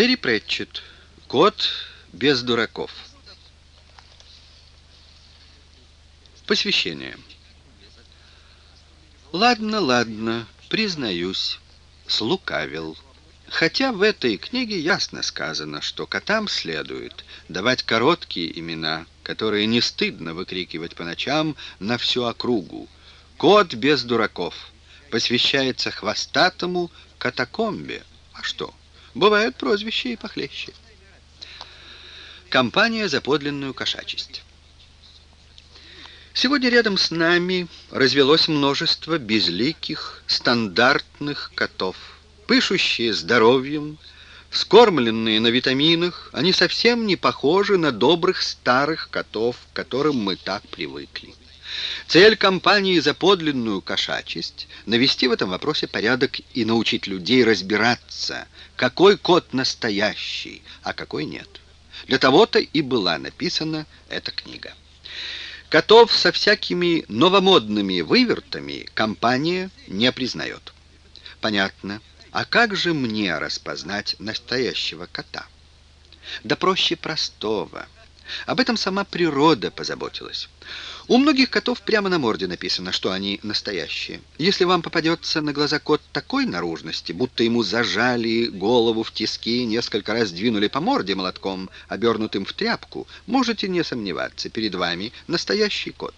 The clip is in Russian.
Терри Претчет. Кот без дураков. Посвящение. Ладно, ладно, признаюсь, слукавил. Хотя в этой книге ясно сказано, что котам следует давать короткие имена, которые не стыдно выкрикивать по ночам на всю округу. Кот без дураков посвящается хвостатому катакомбе. А что? Бывают прозвища и похлеще. Компания за подлинную кошачесть. Сегодня рядом с нами развелось множество безликих, стандартных котов. Пышущие здоровьем, вскормленные на витаминах, они совсем не похожи на добрых старых котов, к которым мы так привыкли. Цель компании за подлинную кошачесть — навести в этом вопросе порядок и научить людей разбираться, какой кот настоящий, а какой нет. Для того-то и была написана эта книга. Котов со всякими новомодными вывертами компания не признает. Понятно. А как же мне распознать настоящего кота? Да проще простого. Об этом сама природа позаботилась. У многих котов прямо на морде написано, что они настоящие. Если вам попадется на глаза кот такой наружности, будто ему зажали голову в тиски, несколько раз двинули по морде молотком, обернутым в тряпку, можете не сомневаться, перед вами настоящий кот.